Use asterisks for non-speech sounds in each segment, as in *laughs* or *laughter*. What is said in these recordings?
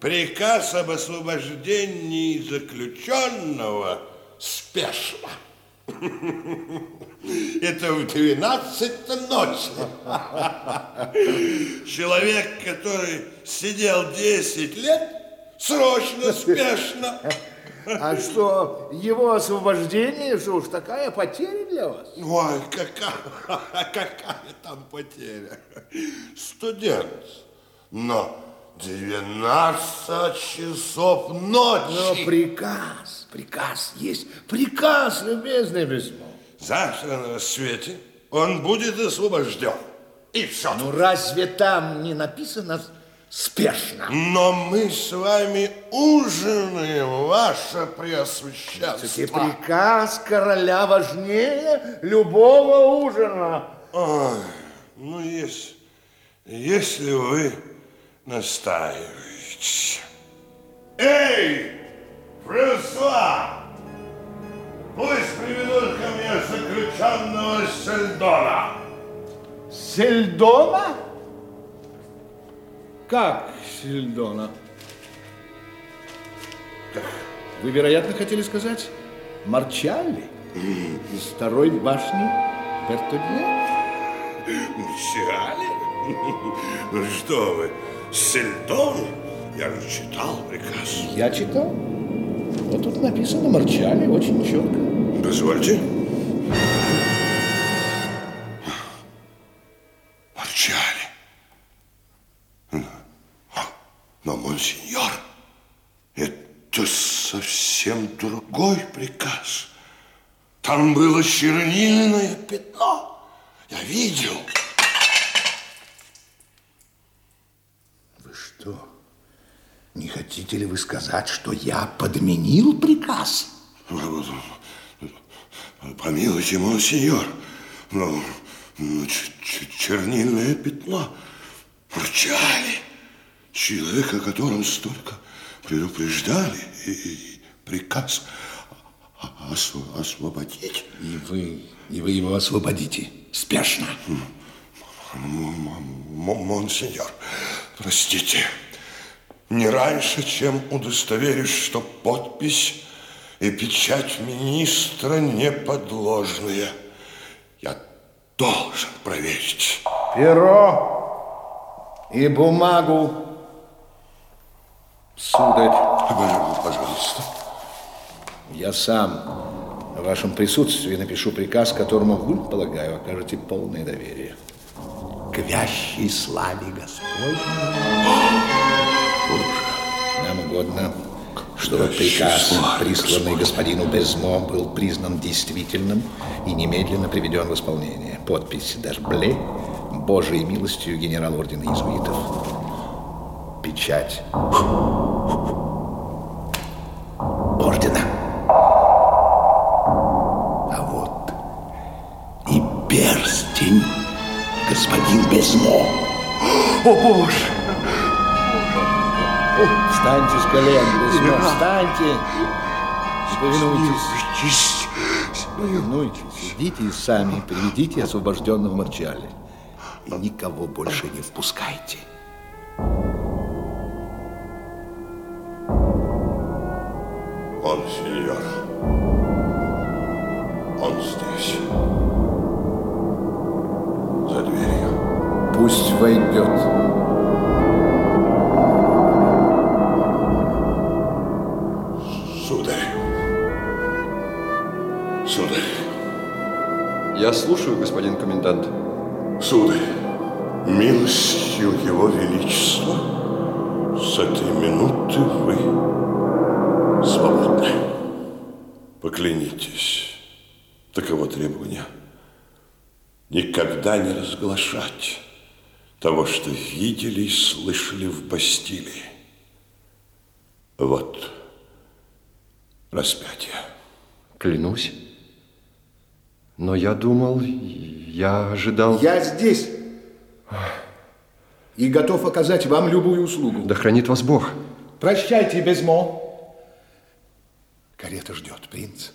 Приказ об освобождении заключенного спешно. *laughs* Это в 12 ночи. *laughs* Человек, который сидел 10 лет, срочно, спешно. *laughs* А что, его освобождение, что уж такая потеря для вас? Ой, какая, какая там потеря. Студент, но 12 часов ночи. Но приказ, приказ есть. Приказ, любезный Безмо. Завтра на рассвете он будет освобожден. И все. Ну разве там не написано спешно? Но мы с вами ужинаем, ваше преосвященство. Все приказ короля важнее любого ужина. Ой, ну, если, если вы настаиваете. Эй, Франсуа! Пусть приведут ко мне заключенного Сельдона. Сельдона? Как Сельдона? Вы, вероятно, хотели сказать Марчалли из второй башни Бертолье? Марчалли? Ну что вы, Сельдон? Я же читал приказ. Я читал. Вот тут написано Марчали очень четко. Дозвольте. Марчали. Но, монсеньор, это совсем другой приказ. Там было чернильное пятно. Я видел. Что, не хотите ли вы сказать, что я подменил приказ? Помилуйте, монсеньор, но, но чернильное пятно Марчали. Человек, о котором столько предупреждали, и, и приказ осв освободить. И вы, и вы его освободите спешно. Монсеньор, простите, не раньше, чем удостоверюсь, что подпись и печать министра не подложные. Я должен проверить. Перо и бумагу Сударь. Пожалуйста. Я сам в вашем присутствии напишу приказ, которому вы, полагаю, окажете полное доверие. К вящей славе Господней. Нам угодно, чтобы приказ, присланный господину Безмо, был признан действительным и немедленно приведен в исполнение. Подпись Дашбле, Божией милостью генерал ордена иезуитов. Печать ордена. А вот и перстень господин Безмо. О, Боже! Встаньте с колен, Безмо, встаньте. Повинуйтесь. Повинуйтесь. Идите сами, приведите освобожденного Марчали. И никого больше не впускайте. Он, сеньор. Он здесь. Пусть войдет. Сударь. Сударь. Я слушаю, господин комендант. Сударь, милостью Его Величества, с этой минуты вы свободны. Поклянитесь, таково требование, никогда не разглашать того, что видели и слышали в Бастилии. Вот распятие. Клянусь. Но я думал, я ожидал... Я здесь. И готов оказать вам любую услугу. Да хранит вас Бог. Прощайте, Безмо. Карета ждет, принц.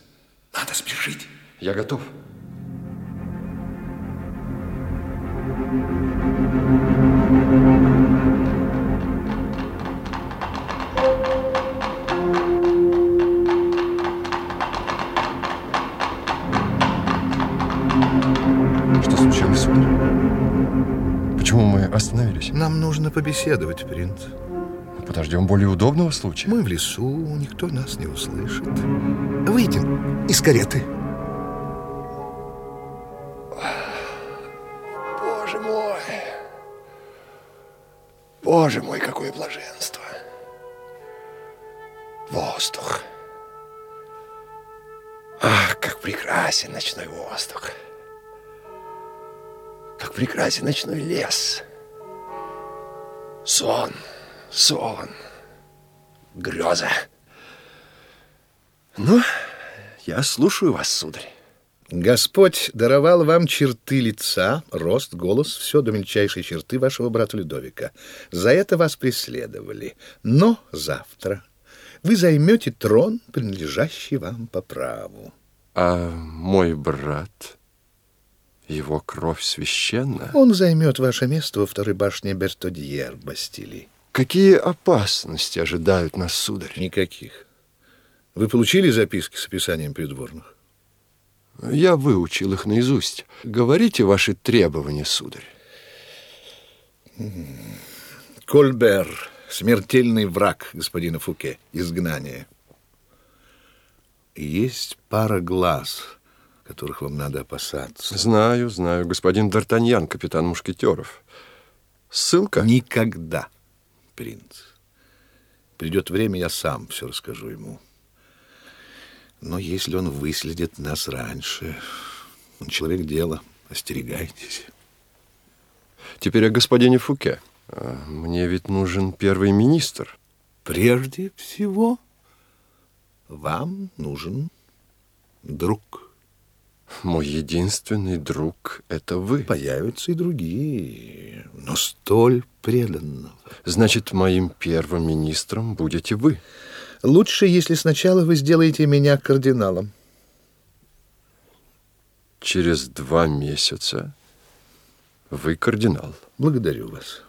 Надо спешить. Я готов. Почему мы остановились? Нам нужно побеседовать, принц. Подождем более удобного случая. Мы в лесу, никто нас не услышит. Выйдем из кареты. Боже мой! Боже мой, какое блаженство! Воздух! Ах, как прекрасен ночной воздух! Как прекрасен ночной лес. Сон, сон, греза. Ну, я слушаю вас, сударь. Господь даровал вам черты лица, рост, голос, все до мельчайшей черты вашего брата Людовика. За это вас преследовали. Но завтра вы займете трон, принадлежащий вам по праву. А мой брат, его кровь священна? Он займет ваше место во второй башне Бертодьер Бастилии. Какие опасности ожидают нас, сударь? Никаких. Вы получили записки с описанием придворных? Я выучил их наизусть. Говорите ваши требования, сударь. Кольбер, смертельный враг господина Фуке, изгнание. Есть пара глаз, которых вам надо опасаться. Знаю, знаю, господин Д'Артаньян, капитан Мушкетеров. Ссылка? Никогда, принц. Придет время, я сам все расскажу ему. Но если он выследит нас раньше, он человек дела, остерегайтесь. Теперь о господине Фуке. А, Мне ведь нужен первый министр. Прежде всего, вам нужен друг. Мой единственный друг — это вы. Появятся и другие, но столь преданного. Значит, моим первым министром будете вы. Лучше, если сначала вы сделаете меня кардиналом. Через два месяца вы кардинал. Благодарю вас.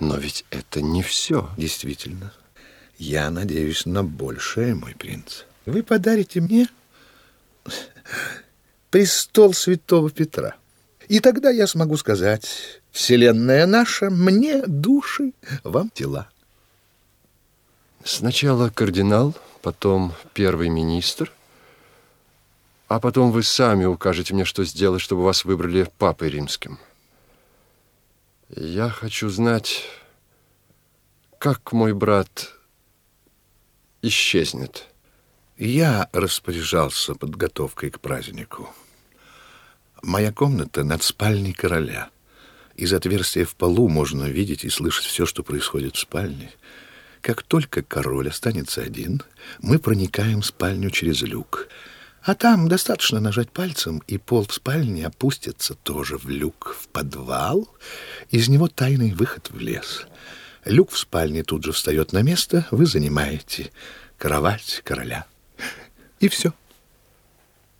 Но ведь это не все. Действительно, я надеюсь на большее, мой принц. Вы подарите мне престол святого Петра. И тогда я смогу сказать, вселенная наша, мне души, вам тела. Сначала кардинал, потом первый министр, а потом вы сами укажете мне, что сделать, чтобы вас выбрали папой римским. Я хочу знать, как мой брат исчезнет. Я распоряжался подготовкой к празднику. Моя комната над спальней короля. Из отверстия в полу можно видеть и слышать все, что происходит в спальне. Как только король останется один, мы проникаем в спальню через люк. А там достаточно нажать пальцем, и пол в спальне опустится тоже в люк в подвал. Из него тайный выход в лес. Люк в спальне тут же встает на место, вы занимаете кровать короля. И все.